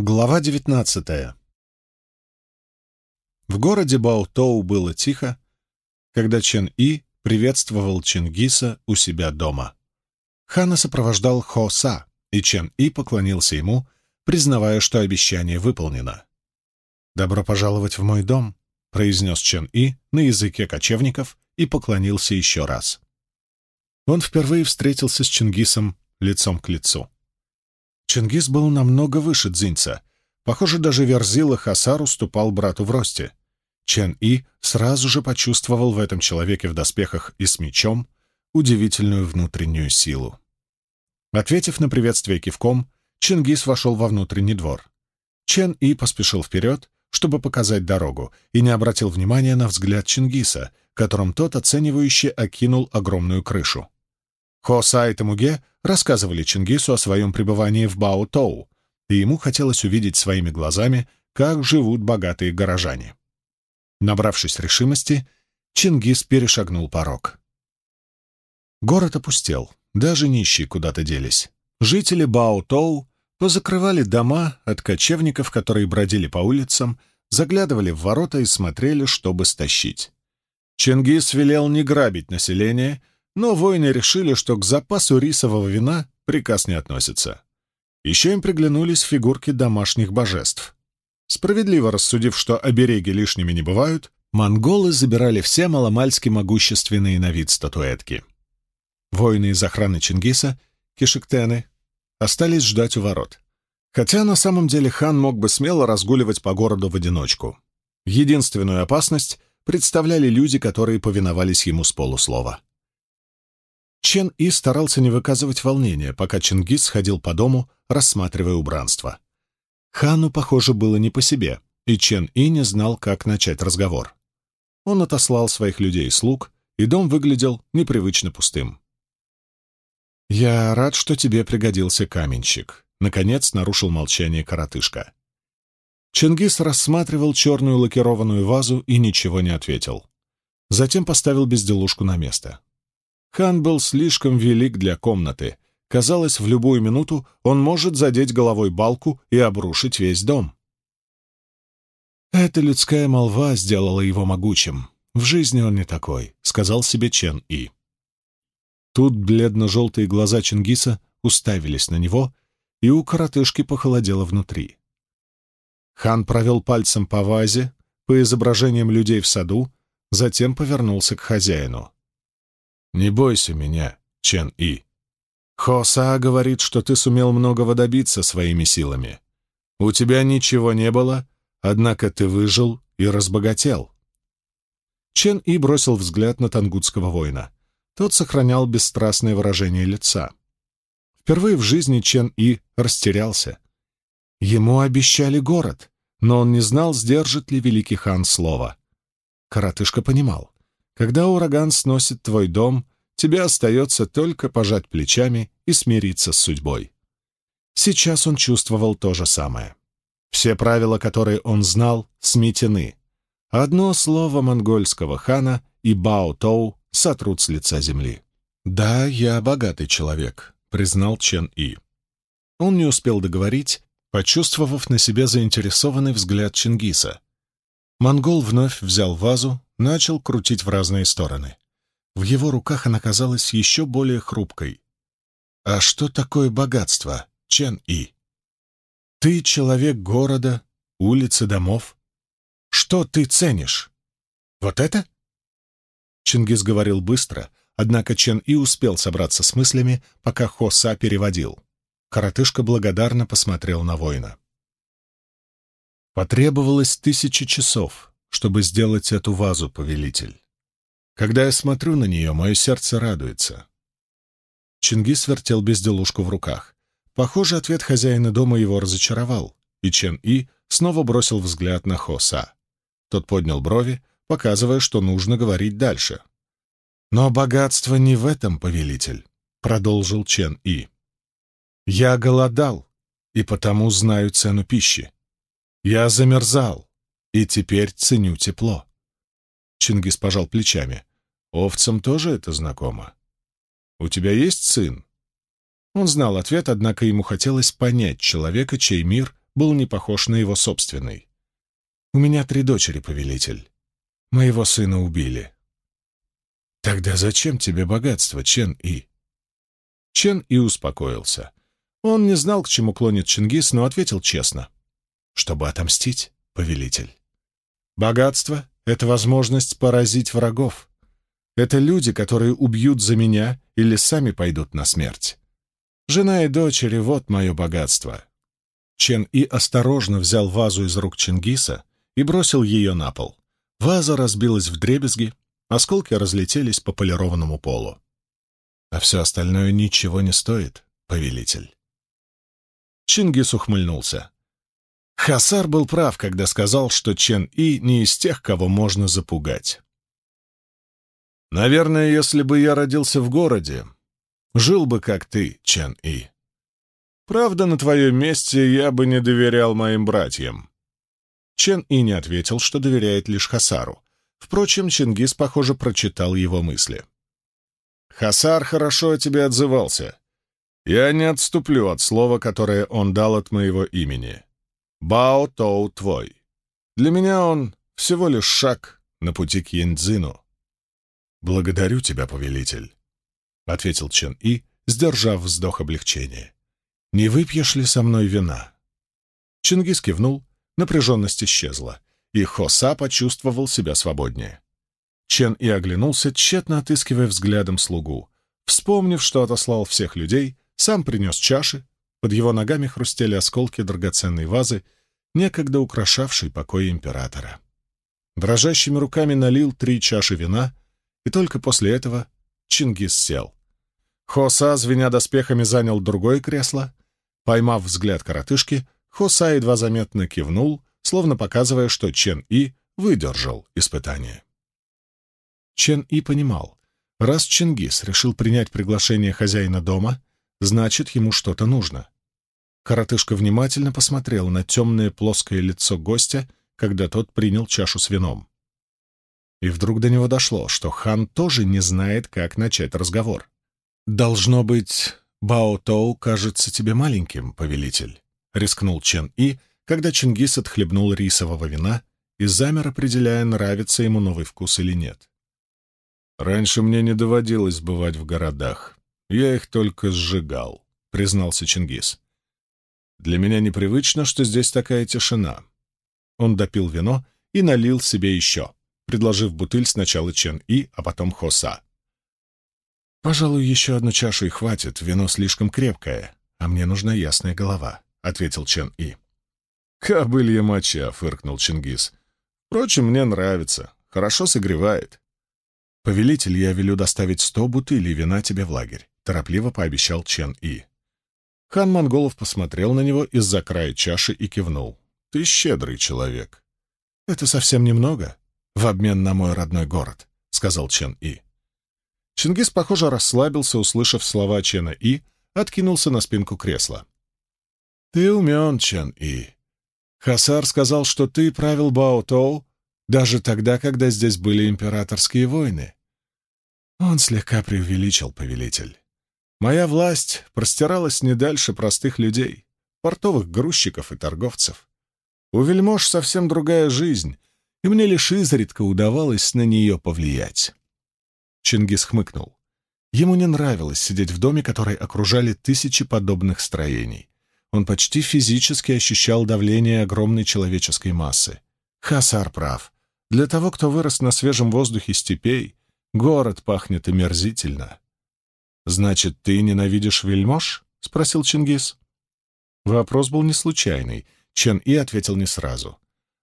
Глава девятнадцатая. В городе Баутоу было тихо, когда Чен И приветствовал Чингиса у себя дома. Хана сопровождал Хоса, и Чен И поклонился ему, признавая, что обещание выполнено. «Добро пожаловать в мой дом», — произнес Чен И на языке кочевников и поклонился еще раз. Он впервые встретился с Чингисом лицом к лицу. Чингис был намного выше Дзинца. Похоже, даже Верзила Хасар уступал брату в росте. Чен И сразу же почувствовал в этом человеке в доспехах и с мечом удивительную внутреннюю силу. Ответив на приветствие кивком, Чингис вошел во внутренний двор. Чен И поспешил вперед, чтобы показать дорогу, и не обратил внимания на взгляд Чингиса, которым тот оценивающе окинул огромную крышу. Хоса и Тамуге рассказывали Чингису о своем пребывании в Бао-Тоу, и ему хотелось увидеть своими глазами, как живут богатые горожане. Набравшись решимости, Чингис перешагнул порог. Город опустел, даже нищие куда-то делись. Жители Бао-Тоу позакрывали дома от кочевников, которые бродили по улицам, заглядывали в ворота и смотрели, чтобы стащить. Чингис велел не грабить население — но воины решили, что к запасу рисового вина приказ не относится. Еще им приглянулись фигурки домашних божеств. Справедливо рассудив, что обереги лишними не бывают, монголы забирали все маломальски могущественные на вид статуэтки. Воины из охраны Чингиса, кишектены, остались ждать у ворот. Хотя на самом деле хан мог бы смело разгуливать по городу в одиночку. Единственную опасность представляли люди, которые повиновались ему с полуслова. Чен И старался не выказывать волнения, пока Чингис ходил по дому, рассматривая убранство. Хану, похоже, было не по себе, и Чен И не знал, как начать разговор. Он отослал своих людей и слуг, и дом выглядел непривычно пустым. «Я рад, что тебе пригодился каменщик», — наконец нарушил молчание коротышка. Чингис рассматривал черную лакированную вазу и ничего не ответил. Затем поставил безделушку на место. Хан был слишком велик для комнаты. Казалось, в любую минуту он может задеть головой балку и обрушить весь дом. «Эта людская молва сделала его могучим. В жизни он не такой», — сказал себе Чен И. Тут бледно-желтые глаза Чингиса уставились на него, и у коротышки похолодело внутри. Хан провел пальцем по вазе, по изображениям людей в саду, затем повернулся к хозяину. Не бойся меня, Чен И. Хоса говорит, что ты сумел многого добиться своими силами. У тебя ничего не было, однако ты выжил и разбогател. Чен И бросил взгляд на тангутского воина. Тот сохранял бесстрастное выражение лица. Впервые в жизни Чен И растерялся. Ему обещали город, но он не знал, сдержит ли великий хан слово. Коротышка понимал. Когда ураган сносит твой дом, тебе остается только пожать плечами и смириться с судьбой. Сейчас он чувствовал то же самое. Все правила, которые он знал, сметены. Одно слово монгольского хана и Бао-Тоу сотрут с лица земли. «Да, я богатый человек», — признал Чен И. Он не успел договорить, почувствовав на себе заинтересованный взгляд Чингиса. Монгол вновь взял вазу, начал крутить в разные стороны. В его руках она казалась еще более хрупкой. «А что такое богатство, Чен И? Ты человек города, улицы, домов. Что ты ценишь? Вот это?» Чингис говорил быстро, однако Чен И успел собраться с мыслями, пока Хоса переводил. Коротышка благодарно посмотрел на воина. Потребовалось тысячи часов, чтобы сделать эту вазу, повелитель. Когда я смотрю на нее, мое сердце радуется. Чингис вертел безделушку в руках. Похоже, ответ хозяина дома его разочаровал, и Чен И снова бросил взгляд на Хоса. Тот поднял брови, показывая, что нужно говорить дальше. «Но богатство не в этом, повелитель», — продолжил Чен И. «Я голодал, и потому знаю цену пищи. Я замерзал, и теперь ценю тепло. Чингис пожал плечами. Овцам тоже это знакомо. У тебя есть сын? Он знал ответ, однако ему хотелось понять человека, чей мир был не похож на его собственный. «У меня три дочери, повелитель. Моего сына убили». «Тогда зачем тебе богатство, Чен-И?» Чен-И успокоился. Он не знал, к чему клонит Чингис, но ответил честно. «Чтобы отомстить, повелитель. Богатство — это возможность поразить врагов. Это люди, которые убьют за меня или сами пойдут на смерть. Жена и дочери — вот мое богатство». Чен-И осторожно взял вазу из рук Чингиса и бросил ее на пол. Ваза разбилась в дребезги, осколки разлетелись по полированному полу. А все остальное ничего не стоит, повелитель. Чингис ухмыльнулся. Хасар был прав, когда сказал, что Чен-И не из тех, кого можно запугать. «Наверное, если бы я родился в городе, жил бы как ты, Чен-И. Правда, на твоем месте я бы не доверял моим братьям». Чен-И не ответил, что доверяет лишь Хасару. Впрочем, Чингис, похоже, прочитал его мысли. «Хасар хорошо о тебе отзывался. Я не отступлю от слова, которое он дал от моего имени. Бао Тоу твой. Для меня он всего лишь шаг на пути к Яньцзину. «Благодарю тебя, повелитель», — ответил Чен И, сдержав вздох облегчения. «Не выпьешь ли со мной вина?» Чингис кивнул, напряженность исчезла, и Хоса почувствовал себя свободнее. Чен И оглянулся, тщетно отыскивая взглядом слугу. Вспомнив, что отослал всех людей, сам принес чаши, под его ногами хрустели осколки драгоценной вазы, некогда украшавшей покой императора. Дрожащими руками налил три чаши вина, и только после этого Чингис сел. Хоса, звеня доспехами, занял другое кресло. Поймав взгляд коротышки, Хоса едва заметно кивнул, словно показывая, что Чен-И выдержал испытание. Чен-И понимал, раз Чингис решил принять приглашение хозяина дома, Значит, ему что-то нужно. Коротышка внимательно посмотрел на темное плоское лицо гостя, когда тот принял чашу с вином. И вдруг до него дошло, что хан тоже не знает, как начать разговор. «Должно быть, Бао Тоу кажется тебе маленьким, повелитель», — рискнул Чен И, когда Чингис отхлебнул рисового вина и замер, определяя, нравится ему новый вкус или нет. «Раньше мне не доводилось бывать в городах. «Я их только сжигал», — признался Чингис. «Для меня непривычно, что здесь такая тишина». Он допил вино и налил себе еще, предложив бутыль сначала Чен-И, а потом Хоса. «Пожалуй, еще одну чашу и хватит, вино слишком крепкое, а мне нужна ясная голова», — ответил Чен-И. «Кобылья моча», — фыркнул Чингис. «Впрочем, мне нравится, хорошо согревает». «Повелитель, я велю доставить сто бутылей вина тебе в лагерь торопливо пообещал Чен И. Хан Монголов посмотрел на него из-за края чаши и кивнул. «Ты щедрый человек». «Это совсем немного в обмен на мой родной город», — сказал Чен И. Чингис, похоже, расслабился, услышав слова Чена И, откинулся на спинку кресла. «Ты умен, Чен И. Хасар сказал, что ты правил Бао-Тоу даже тогда, когда здесь были императорские войны. Он слегка преувеличил, повелитель. Моя власть простиралась не дальше простых людей, портовых грузчиков и торговцев. У вельмож совсем другая жизнь, и мне лишь изредка удавалось на нее повлиять. Чингис хмыкнул. Ему не нравилось сидеть в доме, который окружали тысячи подобных строений. Он почти физически ощущал давление огромной человеческой массы. Хасар прав. Для того, кто вырос на свежем воздухе степей, город пахнет омерзительно. «Значит, ты ненавидишь вельмож?» — спросил Чингис. Вопрос был не случайный. Чен И ответил не сразу.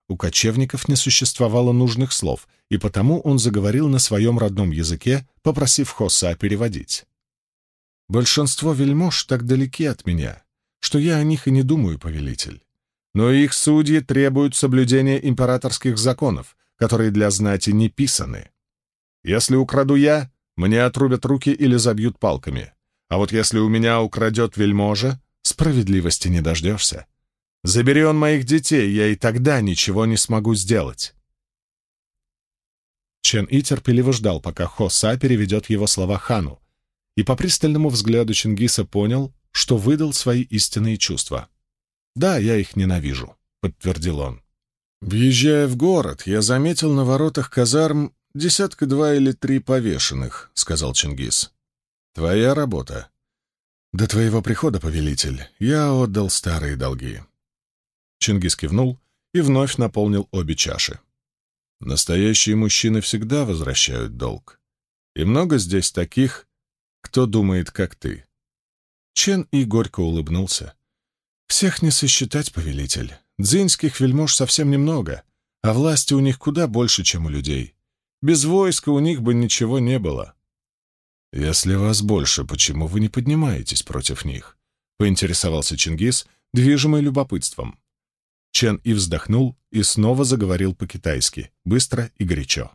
У кочевников не существовало нужных слов, и потому он заговорил на своем родном языке, попросив Хоса переводить. «Большинство вельмож так далеки от меня, что я о них и не думаю, повелитель. Но их судьи требуют соблюдения императорских законов, которые для знати не писаны. Если украду я, мне отрубят руки или забьют палками. А вот если у меня украдет вельможа, справедливости не дождешься. Забери он моих детей, я и тогда ничего не смогу сделать. Чен И терпеливо ждал, пока Хоса переведет его слова хану, и по пристальному взгляду Чингиса понял, что выдал свои истинные чувства. «Да, я их ненавижу», — подтвердил он. «Въезжая в город, я заметил на воротах казарм десятка два или три повешенных», — сказал Чингис. «Твоя работа». «До твоего прихода, повелитель, я отдал старые долги». Чингис кивнул и вновь наполнил обе чаши. «Настоящие мужчины всегда возвращают долг. И много здесь таких, кто думает, как ты». Чен и горько улыбнулся. «Всех не сосчитать, повелитель. Дзинских вельмож совсем немного, а власти у них куда больше, чем у людей. Без войска у них бы ничего не было». «Если вас больше, почему вы не поднимаетесь против них?» — поинтересовался Чингис, движимый любопытством. Чен и вздохнул и снова заговорил по-китайски, быстро и горячо.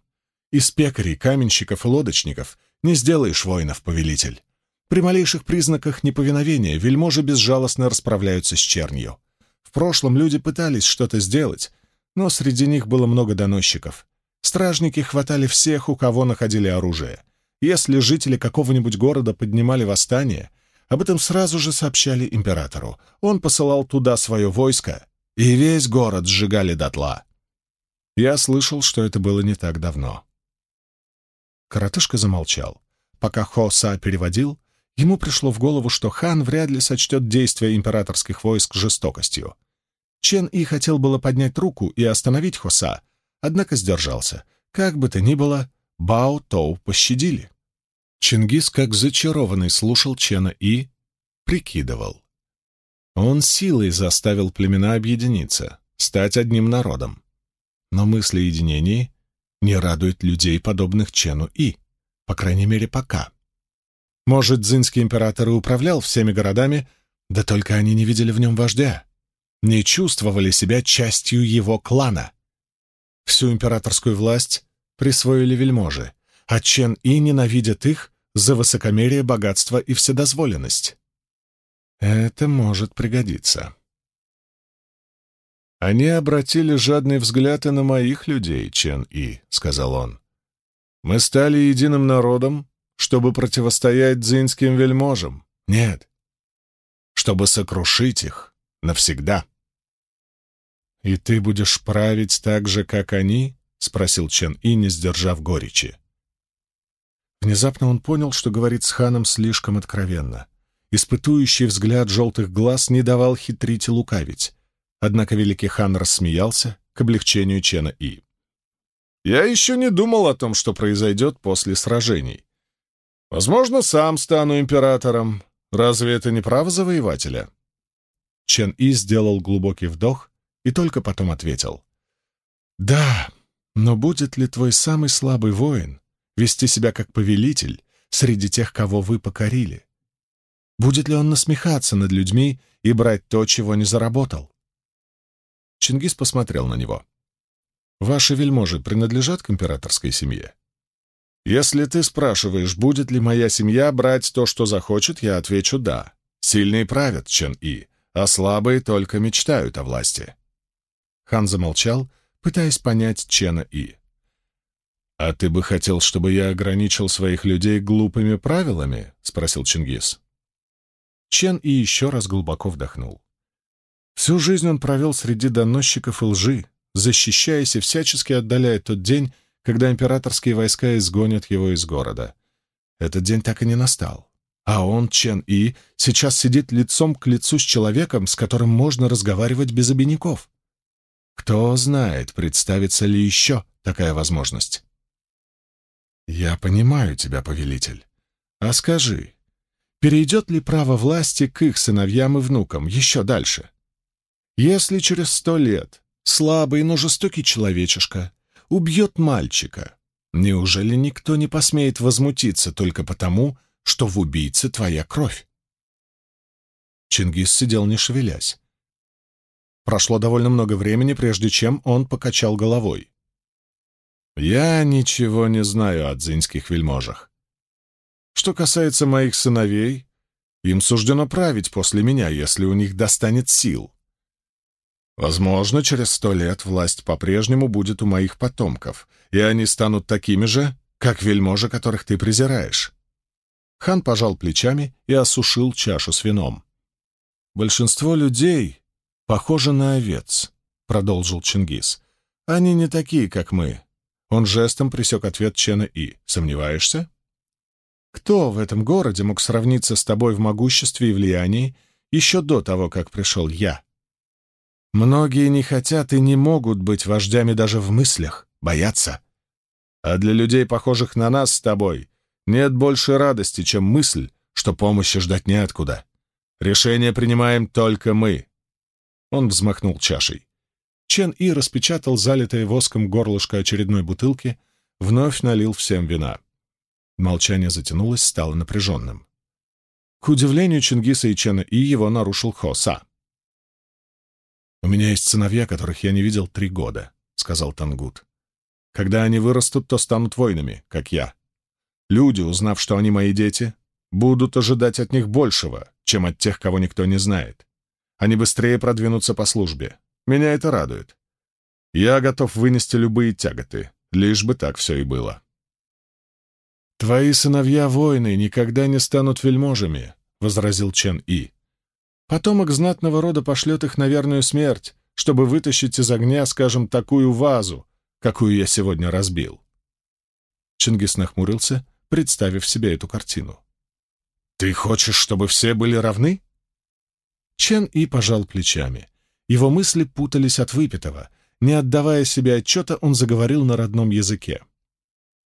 «Из пекарей, каменщиков и лодочников не сделаешь воинов, повелитель. При малейших признаках неповиновения вельможи безжалостно расправляются с чернью. В прошлом люди пытались что-то сделать, но среди них было много доносчиков. Стражники хватали всех, у кого находили оружие. Если жители какого-нибудь города поднимали восстание, об этом сразу же сообщали императору. Он посылал туда свое войско, и весь город сжигали дотла. Я слышал, что это было не так давно. Коротышка замолчал. Пока Хоса переводил, ему пришло в голову, что хан вряд ли сочтет действия императорских войск жестокостью. Чен И хотел было поднять руку и остановить Хоса, однако сдержался. Как бы то ни было, Бао Тоу пощадили. Чингис, как зачарованный, слушал Чена И, прикидывал. Он силой заставил племена объединиться, стать одним народом. Но мысль о единении не радует людей, подобных Чену И, по крайней мере, пока. Может, дзинский император и управлял всеми городами, да только они не видели в нем вождя, не чувствовали себя частью его клана. Всю императорскую власть присвоили вельможи, а Чен И ненавидят их за высокомерие, богатство и вседозволенность. Это может пригодиться. «Они обратили жадный взгляд и на моих людей, Чен И», — сказал он. «Мы стали единым народом, чтобы противостоять дзинским вельможам. Нет, чтобы сокрушить их навсегда». «И ты будешь править так же, как они?» — спросил Чен И, не сдержав горечи. Внезапно он понял, что говорит с ханом слишком откровенно. Испытующий взгляд желтых глаз не давал хитрить и лукавить. Однако великий хан рассмеялся к облегчению Чена И. «Я еще не думал о том, что произойдет после сражений. Возможно, сам стану императором. Разве это не право завоевателя?» Чен И сделал глубокий вдох и только потом ответил. «Да, но будет ли твой самый слабый воин вести себя как повелитель среди тех, кого вы покорили? Будет ли он насмехаться над людьми и брать то, чего не заработал? Чингис посмотрел на него. «Ваши вельможи принадлежат к императорской семье?» «Если ты спрашиваешь, будет ли моя семья брать то, что захочет, я отвечу «да». Сильные правят, Чен-И, а слабые только мечтают о власти». Хан замолчал, пытаясь понять Чена-И. «А ты бы хотел, чтобы я ограничил своих людей глупыми правилами?» — спросил Чингис. Чен и еще раз глубоко вдохнул. Всю жизнь он провел среди доносчиков и лжи, защищаясь и всячески отдаляя тот день, когда императорские войска изгонят его из города. Этот день так и не настал. А он, Чен И, сейчас сидит лицом к лицу с человеком, с которым можно разговаривать без обиняков. Кто знает, представится ли еще такая возможность. «Я понимаю тебя, повелитель. А скажи, перейдет ли право власти к их сыновьям и внукам еще дальше. Если через сто лет слабый, но жестокий человечишка убьет мальчика, неужели никто не посмеет возмутиться только потому, что в убийце твоя кровь? Чингис сидел не шевелясь. Прошло довольно много времени, прежде чем он покачал головой. «Я ничего не знаю о дзинских вельможах. Что касается моих сыновей, им суждено править после меня, если у них достанет сил. Возможно, через сто лет власть по-прежнему будет у моих потомков, и они станут такими же, как вельможи, которых ты презираешь. Хан пожал плечами и осушил чашу с вином. Большинство людей похожи на овец», — продолжил Чингис. «Они не такие, как мы». Он жестом присек ответ Чена И. «Сомневаешься?» «Кто в этом городе мог сравниться с тобой в могуществе и влиянии еще до того, как пришел я?» «Многие не хотят и не могут быть вождями даже в мыслях, боятся. А для людей, похожих на нас с тобой, нет больше радости, чем мысль, что помощи ждать неоткуда. Решение принимаем только мы. Он взмахнул чашей. Чен И распечатал залитое воском горлышко очередной бутылки, вновь налил всем вина. Молчание затянулось, стало напряженным. К удивлению Чингиса и Чена И его нарушил Хоса. «У меня есть сыновья, которых я не видел три года», — сказал Тангут. «Когда они вырастут, то станут воинами, как я. Люди, узнав, что они мои дети, будут ожидать от них большего, чем от тех, кого никто не знает. Они быстрее продвинутся по службе. Меня это радует. Я готов вынести любые тяготы, лишь бы так все и было. «Твои сыновья воины никогда не станут вельможами», — возразил Чен И. «Потомок знатного рода пошлет их на верную смерть, чтобы вытащить из огня, скажем, такую вазу, какую я сегодня разбил». Чингис нахмурился, представив себе эту картину. «Ты хочешь, чтобы все были равны?» Чен И пожал плечами. Его мысли путались от выпитого. Не отдавая себе отчета, он заговорил на родном языке.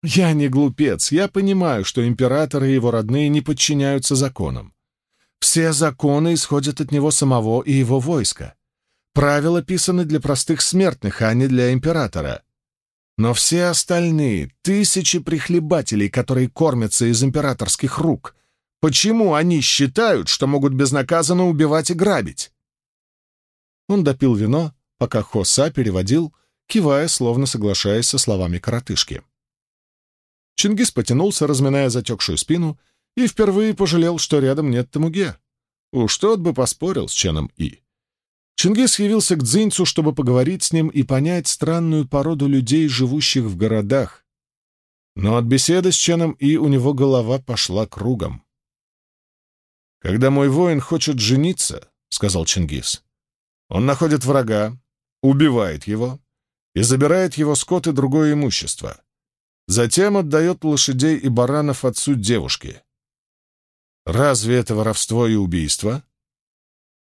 «Я не глупец. Я понимаю, что император и его родные не подчиняются законам. Все законы исходят от него самого и его войска. Правила писаны для простых смертных, а не для императора. Но все остальные, тысячи прихлебателей, которые кормятся из императорских рук, Почему они считают, что могут безнаказанно убивать и грабить? Он допил вино, пока Хоса переводил, кивая, словно соглашаясь со словами коротышки. Чингис потянулся, разминая затекшую спину, и впервые пожалел, что рядом нет Тамуге. Уж тот бы поспорил с Ченом И. Чингис явился к Дзинцу, чтобы поговорить с ним и понять странную породу людей, живущих в городах. Но от беседы с Ченом И у него голова пошла кругом. «Когда мой воин хочет жениться, — сказал Чингис, — он находит врага, убивает его и забирает его скот и другое имущество. Затем отдает лошадей и баранов отцу девушки. Разве это воровство и убийство?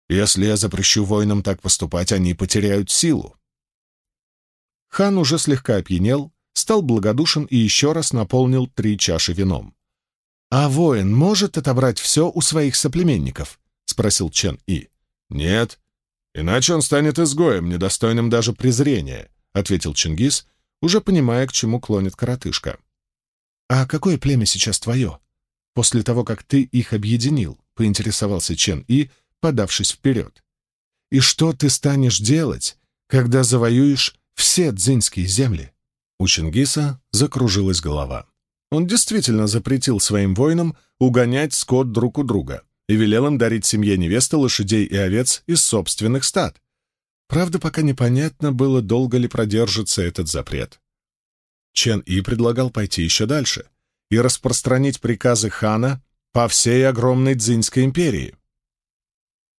Если я запрещу воинам так поступать, они потеряют силу. Хан уже слегка опьянел, стал благодушен и еще раз наполнил три чаши вином. «А воин может отобрать все у своих соплеменников?» — спросил Чен И. «Нет, иначе он станет изгоем, недостойным даже презрения», — ответил Чингис, уже понимая, к чему клонит коротышка. «А какое племя сейчас твое? После того, как ты их объединил?» — поинтересовался Чен И, подавшись вперед. «И что ты станешь делать, когда завоюешь все дзиньские земли?» У Чингиса закружилась голова. Он действительно запретил своим воинам угонять скот друг у друга и велел им дарить семье невесты лошадей и овец из собственных стад. Правда, пока непонятно было, долго ли продержится этот запрет. Чен И предлагал пойти еще дальше и распространить приказы хана по всей огромной Дзиньской империи.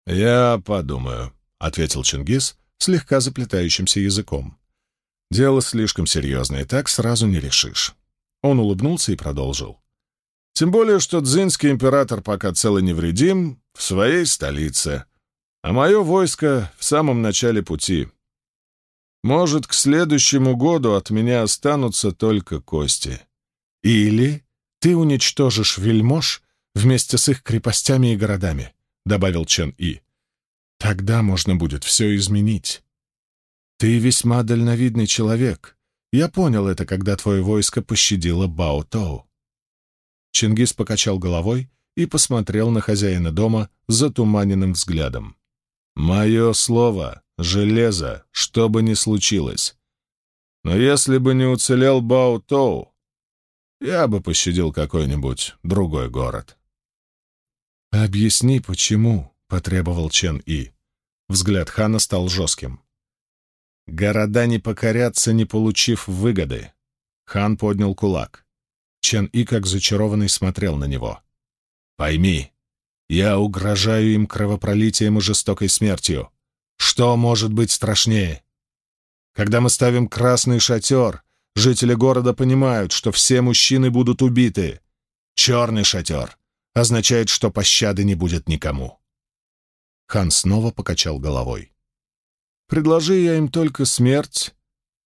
«Я подумаю», — ответил Чингис слегка заплетающимся языком. «Дело слишком серьезное, так сразу не решишь». Он улыбнулся и продолжил. «Тем более, что дзинский император пока цел и невредим в своей столице, а мое войско в самом начале пути. Может, к следующему году от меня останутся только кости. Или ты уничтожишь вельмож вместе с их крепостями и городами», — добавил Чен И. «Тогда можно будет все изменить. Ты весьма дальновидный человек» Я понял это, когда твое войско пощадило Бао-Тоу. Чингис покачал головой и посмотрел на хозяина дома затуманенным взглядом. «Мое слово — железо, что бы ни случилось. Но если бы не уцелел Бао-Тоу, я бы пощадил какой-нибудь другой город». «Объясни, почему?» — потребовал Чен И. Взгляд хана стал жестким. Города не покорятся, не получив выгоды. Хан поднял кулак. Чен И, как зачарованный, смотрел на него. «Пойми, я угрожаю им кровопролитием и жестокой смертью. Что может быть страшнее? Когда мы ставим красный шатер, жители города понимают, что все мужчины будут убиты. Черный шатер означает, что пощады не будет никому. Хан снова покачал головой. «Предложи я им только смерть,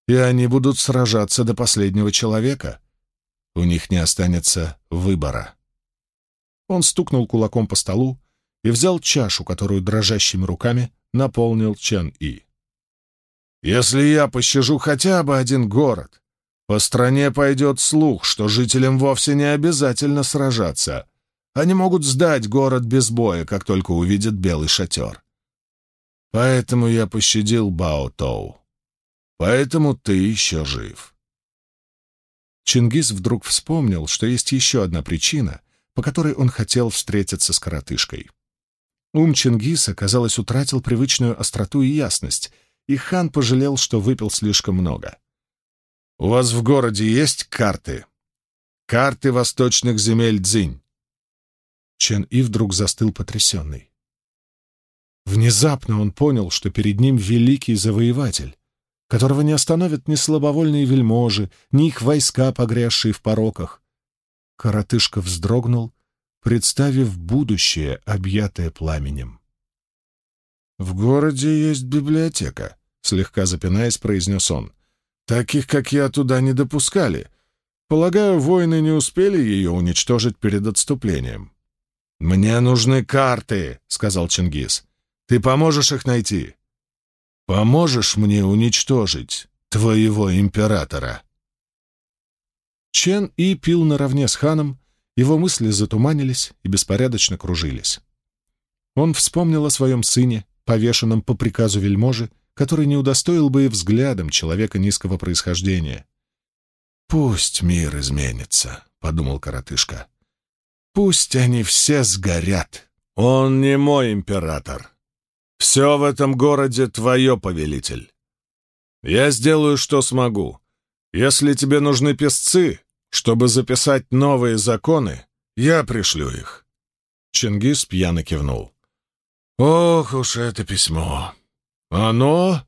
и они будут сражаться до последнего человека. У них не останется выбора». Он стукнул кулаком по столу и взял чашу, которую дрожащими руками наполнил Чен И. «Если я пощажу хотя бы один город, по стране пойдет слух, что жителям вовсе не обязательно сражаться. Они могут сдать город без боя, как только увидят белый шатер. Поэтому я пощадил Бао-Тоу. Поэтому ты еще жив». Чингис вдруг вспомнил, что есть еще одна причина, по которой он хотел встретиться с коротышкой. Ум Чингиса, казалось, утратил привычную остроту и ясность, и хан пожалел, что выпил слишком много. «У вас в городе есть карты? Карты восточных земель Дзинь?» Чен И вдруг застыл потрясенный. Внезапно он понял, что перед ним великий завоеватель, которого не остановят ни слабовольные вельможи, ни их войска, погрязшие в пороках. Коротышка вздрогнул представив будущее, объятое пламенем. «В городе есть библиотека», — слегка запинаясь, произнес он. «Таких, как я, туда не допускали. Полагаю, воины не успели ее уничтожить перед отступлением». «Мне нужны карты», — сказал Чингис. «Ты поможешь их найти?» «Поможешь мне уничтожить твоего императора?» Чен И пил наравне с ханом, его мысли затуманились и беспорядочно кружились. Он вспомнил о своем сыне, повешенном по приказу вельможи, который не удостоил бы и взглядом человека низкого происхождения. «Пусть мир изменится», — подумал коротышка. «Пусть они все сгорят. Он не мой император. Все в этом городе твое, повелитель. Я сделаю, что смогу. Если тебе нужны песцы, чтобы записать новые законы, я пришлю их. Чингис пьяно кивнул. Ох уж это письмо! Оно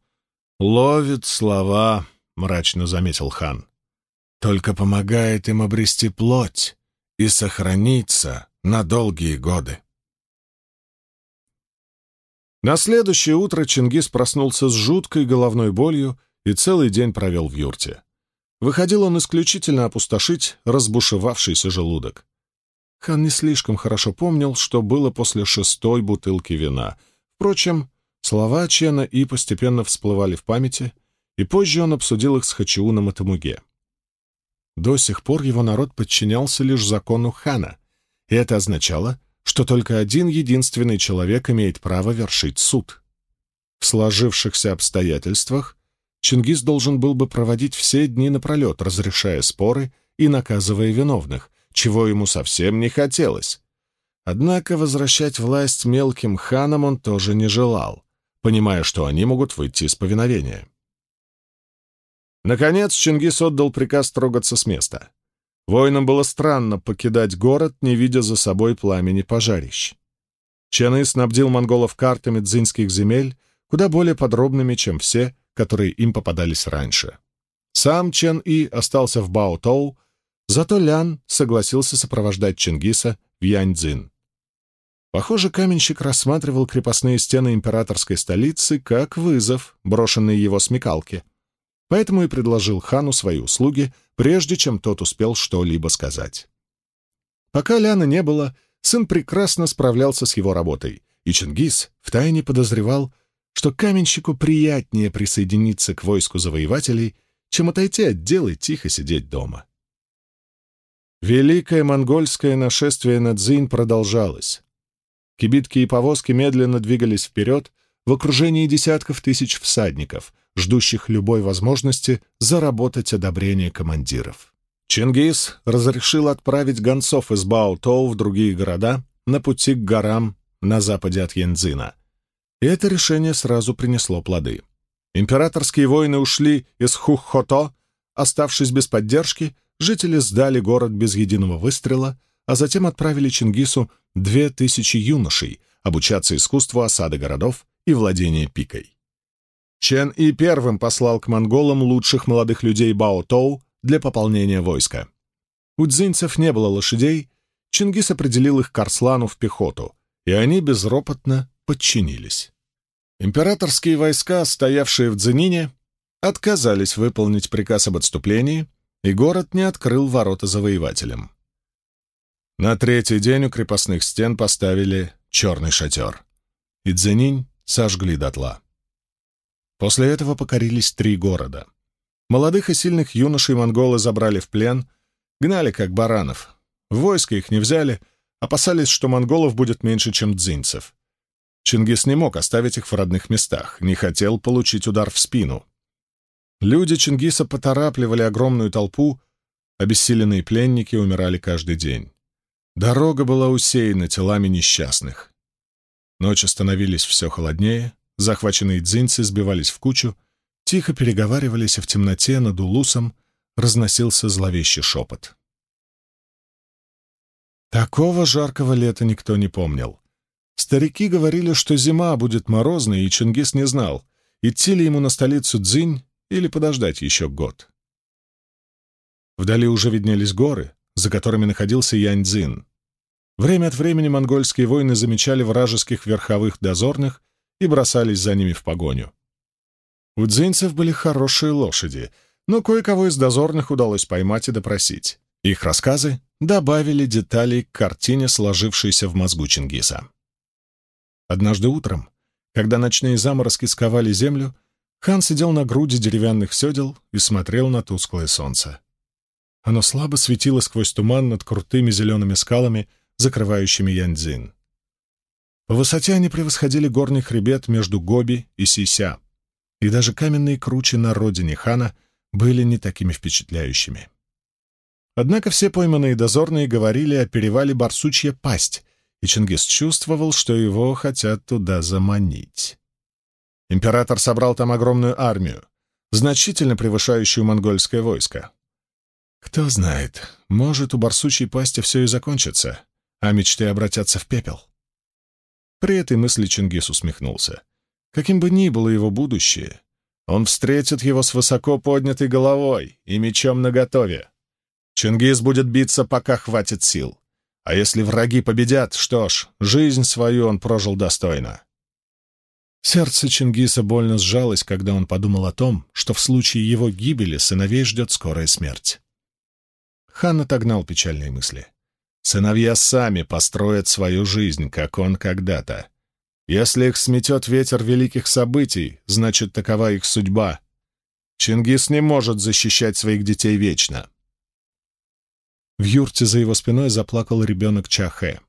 ловит слова, мрачно заметил хан. Только помогает им обрести плоть и сохраниться на долгие годы. На следующее утро Чингис проснулся с жуткой головной болью и целый день провел в юрте. Выходил он исключительно опустошить разбушевавшийся желудок. Хан не слишком хорошо помнил, что было после шестой бутылки вина. Впрочем, слова Чена и постепенно всплывали в памяти, и позже он обсудил их с Хачиуном и Тамуге. До сих пор его народ подчинялся лишь закону хана, и это означало, что только один единственный человек имеет право вершить суд. В сложившихся обстоятельствах Чингис должен был бы проводить все дни напролет, разрешая споры и наказывая виновных, чего ему совсем не хотелось. Однако возвращать власть мелким ханам он тоже не желал, понимая, что они могут выйти из повиновения. Наконец Чингис отдал приказ трогаться с места. Воинам было странно покидать город, не видя за собой пламени пожарищ. Чены снабдил монголов картами дзинских земель, куда более подробными, чем все, которые им попадались раньше. Сам Чен И остался в Бао-Тоу, зато Лян согласился сопровождать Чингиса в Яньцзин. Похоже, каменщик рассматривал крепостные стены императорской столицы как вызов, брошенный его смекалке. Поэтому и предложил хану свои услуги, прежде чем тот успел что-либо сказать. Пока Ляна не было, сын прекрасно справлялся с его работой, и Чингис втайне подозревал, что каменщику приятнее присоединиться к войску завоевателей, чем отойти от дел и тихо сидеть дома. Великое монгольское нашествие на Цзинь продолжалось. Кибитки и повозки медленно двигались вперед в окружении десятков тысяч всадников, ждущих любой возможности заработать одобрение командиров. Чингис разрешил отправить гонцов из Бао-Тоу в другие города на пути к горам на западе от Янцзина — и это решение сразу принесло плоды. Императорские воины ушли из Хухото, оставшись без поддержки, жители сдали город без единого выстрела, а затем отправили Чингису две тысячи юношей обучаться искусству осады городов и владения пикой. Чен И первым послал к монголам лучших молодых людей Бао-Тоу для пополнения войска. У дзинцев не было лошадей, Чингис определил их к Арслану в пехоту, и они безропотно подчинились. Императорские войска, стоявшие в Дзенине, отказались выполнить приказ об отступлении, и город не открыл ворота завоевателям. На третий день у крепостных стен поставили черный шатер, и Дзенинь сожгли дотла. После этого покорились три города. Молодых и сильных юношей монголы забрали в плен, гнали как баранов. В войско их не взяли, опасались, что монголов будет меньше, чем дзинцев. Чингис не мог оставить их в родных местах, не хотел получить удар в спину. Люди Чингиса поторапливали огромную толпу, обессиленные пленники умирали каждый день. Дорога была усеяна телами несчастных. Ночи становились все холоднее, захваченные дзинцы сбивались в кучу, тихо переговаривались, а в темноте над улусом разносился зловещий шепот. Такого жаркого лета никто не помнил. Старики говорили, что зима будет морозной, и Чингис не знал, идти ли ему на столицу Дзинь или подождать еще год. Вдали уже виднелись горы, за которыми находился Яньцзин. Время от времени монгольские воины замечали вражеских верховых дозорных и бросались за ними в погоню. У дзинцев были хорошие лошади, но кое-кого из дозорных удалось поймать и допросить. Их рассказы добавили деталей к картине, сложившейся в мозгу Чингиса. Однажды утром, когда ночные заморозки сковали землю, хан сидел на груди деревянных седел и смотрел на тусклое солнце. Оно слабо светило сквозь туман над крутыми зелеными скалами, закрывающими Яньцзин. По высоте они превосходили горный хребет между Гоби и Сися, и даже каменные кручи на родине хана были не такими впечатляющими. Однако все пойманные дозорные говорили о перевале Барсучья пасть, и Чингис чувствовал, что его хотят туда заманить. Император собрал там огромную армию, значительно превышающую монгольское войско. Кто знает, может, у барсучьей пасти все и закончится, а мечты обратятся в пепел. При этой мысли Чингис усмехнулся. Каким бы ни было его будущее, он встретит его с высоко поднятой головой и мечом наготове. Чингис будет биться, пока хватит сил. А если враги победят, что ж, жизнь свою он прожил достойно. Сердце Чингиса больно сжалось, когда он подумал о том, что в случае его гибели сыновей ждет скорая смерть. Хан отогнал печальные мысли. Сыновья сами построят свою жизнь, как он когда-то. Если их сметет ветер великих событий, значит, такова их судьба. Чингис не может защищать своих детей вечно. В юрте за его спиной заплакал ребенок Чахе.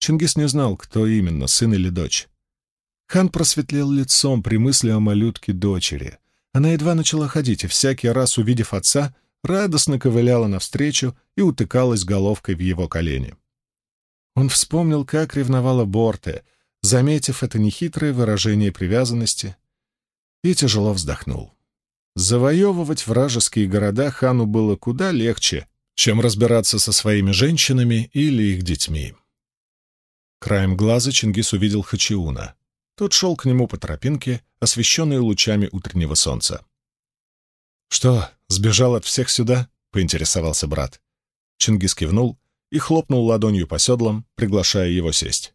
Чингис не знал, кто именно, сын или дочь. Хан просветлел лицом при мысли о малютке дочери. Она едва начала ходить, и всякий раз, увидев отца, радостно ковыляла навстречу и утыкалась головкой в его колени. Он вспомнил, как ревновала Борте, заметив это нехитрое выражение привязанности, и тяжело вздохнул. Завоевывать вражеские города хану было куда легче, чем разбираться со своими женщинами или их детьми. Краем глаза Чингис увидел Хачиуна. Тот шел к нему по тропинке, освещенной лучами утреннего солнца. «Что, сбежал от всех сюда?» — поинтересовался брат. Чингис кивнул и хлопнул ладонью по седлам, приглашая его сесть.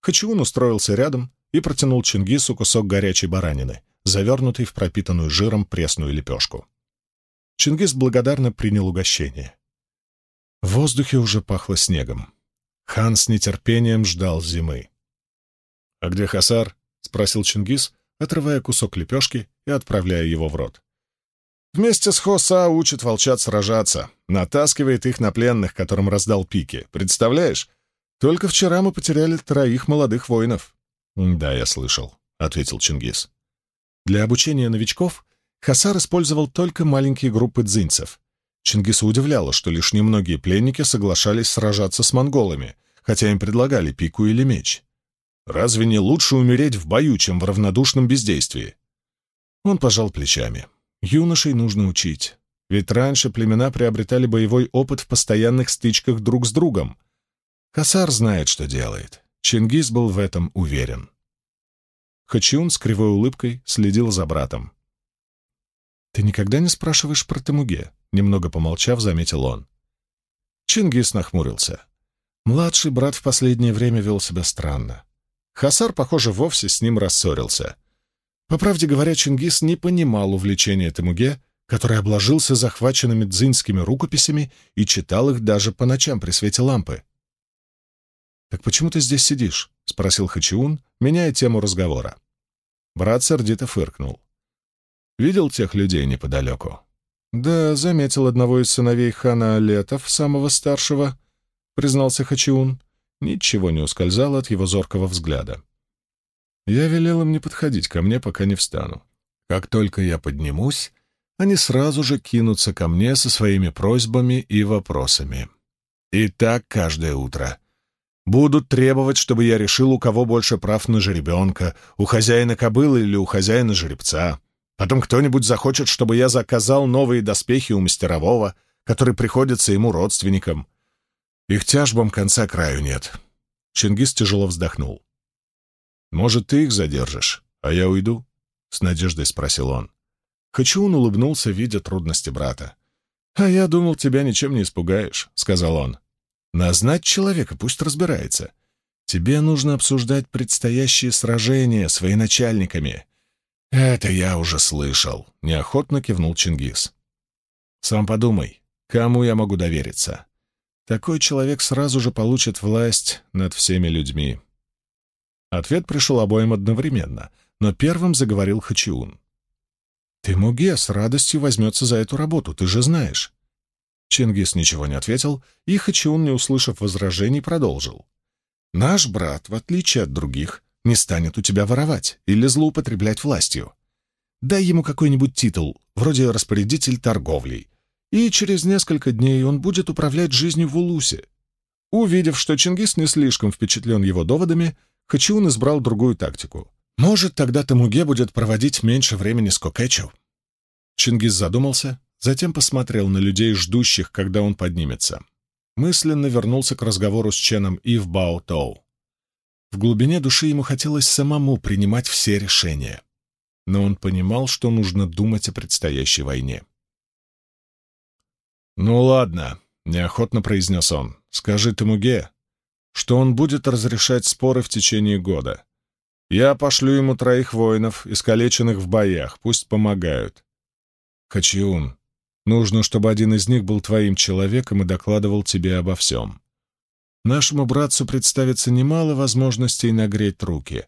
Хачиун устроился рядом и протянул Чингису кусок горячей баранины, завернутый в пропитанную жиром пресную лепешку. Чингис благодарно принял угощение. В воздухе уже пахло снегом. Хан с нетерпением ждал зимы. «А где Хасар?» — спросил Чингис, отрывая кусок лепешки и отправляя его в рот. «Вместе с Хоса учит волчат сражаться, натаскивает их на пленных, которым раздал пики. Представляешь? Только вчера мы потеряли троих молодых воинов». «Да, я слышал», — ответил Чингис. Для обучения новичков Хасар использовал только маленькие группы дзинцев — Чингиса удивляло, что лишь немногие пленники соглашались сражаться с монголами, хотя им предлагали пику или меч. Разве не лучше умереть в бою, чем в равнодушном бездействии? Он пожал плечами. Юношей нужно учить. Ведь раньше племена приобретали боевой опыт в постоянных стычках друг с другом. Хасар знает, что делает. Чингис был в этом уверен. Хачиун с кривой улыбкой следил за братом. «Ты никогда не спрашиваешь про Темуге?» Немного помолчав, заметил он. Чингис нахмурился. Младший брат в последнее время вел себя странно. Хасар, похоже, вовсе с ним рассорился. По правде говоря, Чингис не понимал увлечения Темуге, который обложился захваченными дзиньскими рукописями и читал их даже по ночам при свете лампы. «Так почему ты здесь сидишь?» — спросил Хачиун, меняя тему разговора. Брат сердито фыркнул. «Видел тех людей неподалеку?» «Да, заметил одного из сыновей хана Алетов, самого старшего», — признался Хачиун. Ничего не ускользало от его зоркого взгляда. «Я велел им не подходить ко мне, пока не встану. Как только я поднимусь, они сразу же кинутся ко мне со своими просьбами и вопросами. И так каждое утро. Будут требовать, чтобы я решил, у кого больше прав на жеребенка, у хозяина кобылы или у хозяина жеребца. Потом кто-нибудь захочет, чтобы я заказал новые доспехи у мастерового, который приходится ему родственникам. Их тяжбам конца краю нет. Чингис тяжело вздохнул. «Может, ты их задержишь, а я уйду?» — с надеждой спросил он. Хачун улыбнулся, видя трудности брата. «А я думал, тебя ничем не испугаешь», — сказал он. «Назначь человека, пусть разбирается. Тебе нужно обсуждать предстоящие сражения с военачальниками. «Это я уже слышал», — неохотно кивнул Чингис. «Сам подумай, кому я могу довериться? Такой человек сразу же получит власть над всеми людьми». Ответ пришел обоим одновременно, но первым заговорил Хачиун. «Ты, Муге, с радостью возьмется за эту работу, ты же знаешь». Чингис ничего не ответил, и Хачиун, не услышав возражений, продолжил. «Наш брат, в отличие от других, не станет у тебя воровать или злоупотреблять властью. Дай ему какой-нибудь титул, вроде распорядитель торговлей, и через несколько дней он будет управлять жизнью в Улусе. Увидев, что Чингис не слишком впечатлен его доводами, Хачиун избрал другую тактику. Может, тогда Тамуге будет проводить меньше времени с Кокэчу. Чингис задумался, затем посмотрел на людей, ждущих, когда он поднимется. Мысленно вернулся к разговору с Ченом и в Бао-Тоу. В глубине души ему хотелось самому принимать все решения. Но он понимал, что нужно думать о предстоящей войне. «Ну ладно», — неохотно произнес он, — «скажи Тамуге, что он будет разрешать споры в течение года. Я пошлю ему троих воинов, искалеченных в боях, пусть помогают. Хачиун, нужно, чтобы один из них был твоим человеком и докладывал тебе обо всем. Нашему братцу представится немало возможностей нагреть руки.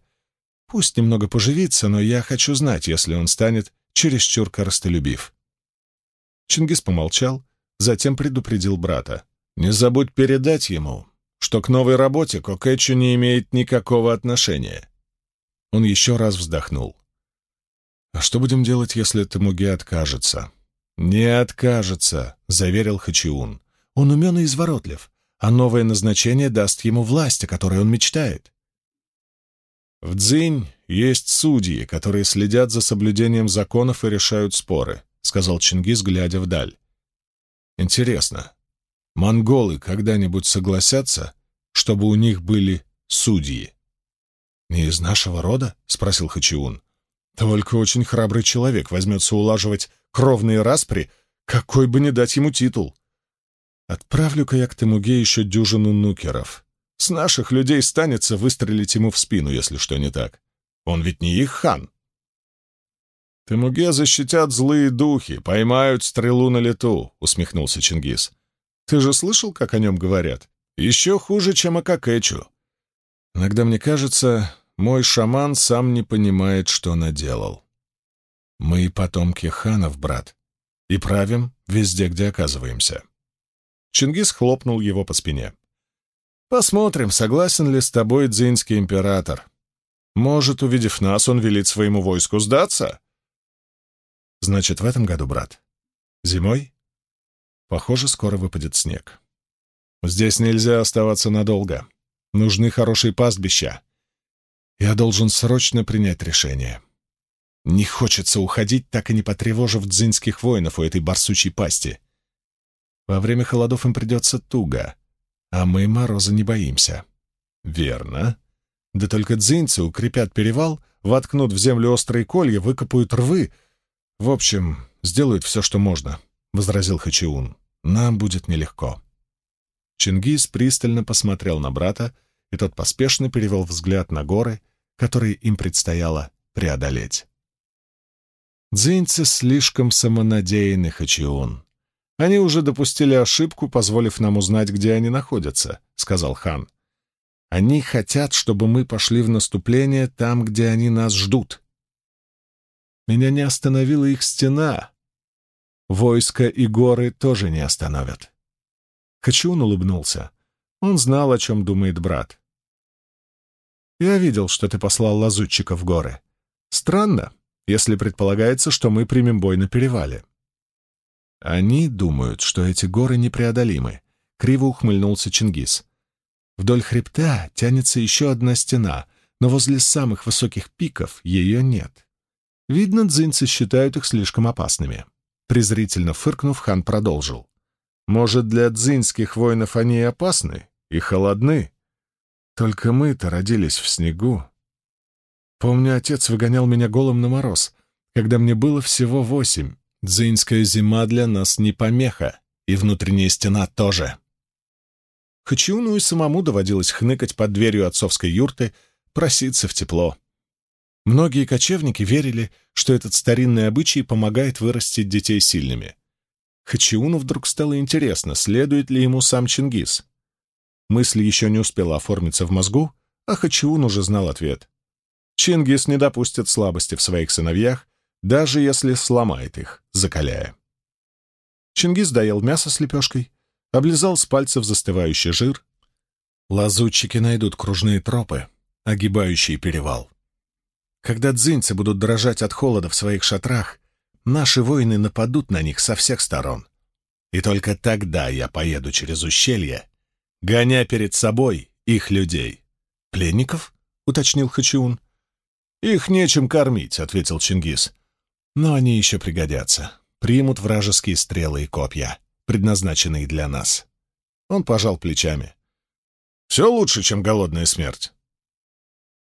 Пусть немного поживится, но я хочу знать, если он станет чересчур коростолюбив. Чингис помолчал, затем предупредил брата. «Не забудь передать ему, что к новой работе Кокетчу не имеет никакого отношения». Он еще раз вздохнул. «А что будем делать, если Тамуге откажется?» «Не откажется», — заверил Хачиун. «Он умен и изворотлив а новое назначение даст ему власть, о которой он мечтает. В Дзинь есть судьи, которые следят за соблюдением законов и решают споры, сказал Чингис, глядя вдаль. Интересно, монголы когда-нибудь согласятся, чтобы у них были судьи? Не из нашего рода? спросил Хачиун. Только очень храбрый человек возьмется улаживать кровные распри, какой бы ни дать ему титул. Отправлю-ка я к Темуге еще дюжину нукеров. С наших людей станется выстрелить ему в спину, если что не так. Он ведь не их хан. «Темуге защитят злые духи, поймают стрелу на лету», — усмехнулся Чингис. «Ты же слышал, как о нем говорят? Еще хуже, чем о Какэчу. Иногда мне кажется, мой шаман сам не понимает, что наделал. Мы потомки ханов, брат, и правим везде, где оказываемся». Чингис хлопнул его по спине. «Посмотрим, согласен ли с тобой дзинский император. Может, увидев нас, он велит своему войску сдаться?» «Значит, в этом году, брат? Зимой?» «Похоже, скоро выпадет снег. Здесь нельзя оставаться надолго. Нужны хорошие пастбища. Я должен срочно принять решение. Не хочется уходить, так и не потревожив дзинских воинов у этой барсучей пасти. Во время холодов им придется туго, а мы мороза не боимся. Верно. Да только дзинцы укрепят перевал, воткнут в землю острые колья, выкопают рвы. В общем, сделают все, что можно, — возразил Хачиун. Нам будет нелегко. Чингис пристально посмотрел на брата, и тот поспешно перевел взгляд на горы, которые им предстояло преодолеть. Дзинцы слишком самонадеянны, Хачиун. Они уже допустили ошибку, позволив нам узнать, где они находятся, — сказал хан. Они хотят, чтобы мы пошли в наступление там, где они нас ждут. Меня не остановила их стена. Войско и горы тоже не остановят. Хачун улыбнулся. Он знал, о чем думает брат. «Я видел, что ты послал лазутчика в горы. Странно, если предполагается, что мы примем бой на перевале». «Они думают, что эти горы непреодолимы», — криво ухмыльнулся Чингис. «Вдоль хребта тянется еще одна стена, но возле самых высоких пиков ее нет. Видно, дзинцы считают их слишком опасными». Презрительно фыркнув, хан продолжил. Может, для дзинских воинов они опасны, и холодны. Только мы-то родились в снегу. Помню, отец выгонял меня голым на мороз, когда мне было всего восемь. Дзинская зима для нас не помеха, и внутренняя стена тоже. Хачиуну и самому доводилось хныкать под дверью отцовской юрты, проситься в тепло. Многие кочевники верили, что этот старинный обычай помогает вырастить детей сильными. Хачиуну вдруг стало интересно, следует ли ему сам Чингис. Мысль еще не успела оформиться в мозгу, а Хачиун уже знал ответ. Чингис не допустит слабости в своих сыновьях, даже если сломает их, закаляя. Чингис доел мясо с лепешкой, облизал с пальцев застывающий жир. Лазутчики найдут кружные тропы, огибающие перевал. Когда дзинцы будут дрожать от холода в своих шатрах, наши воины нападут на них со всех сторон. И только тогда я поеду через ущелье, гоня перед собой их людей. «Пленников?» — уточнил Хачиун. «Их нечем кормить», — ответил Чингис. «Но они еще пригодятся. Примут вражеские стрелы и копья, предназначенные для нас». Он пожал плечами. «Все лучше, чем голодная смерть».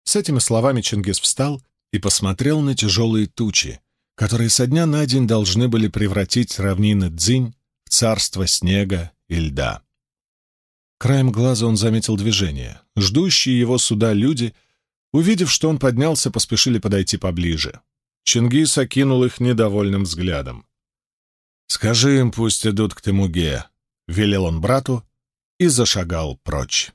С этими словами Чингис встал и посмотрел на тяжелые тучи, которые со дня на день должны были превратить равнины Дзинь в царство снега и льда. Краем глаза он заметил движение. Ждущие его суда люди, увидев, что он поднялся, поспешили подойти поближе. Чингис окинул их недовольным взглядом. «Скажи им, пусть идут к Темуге», — велел он брату и зашагал прочь.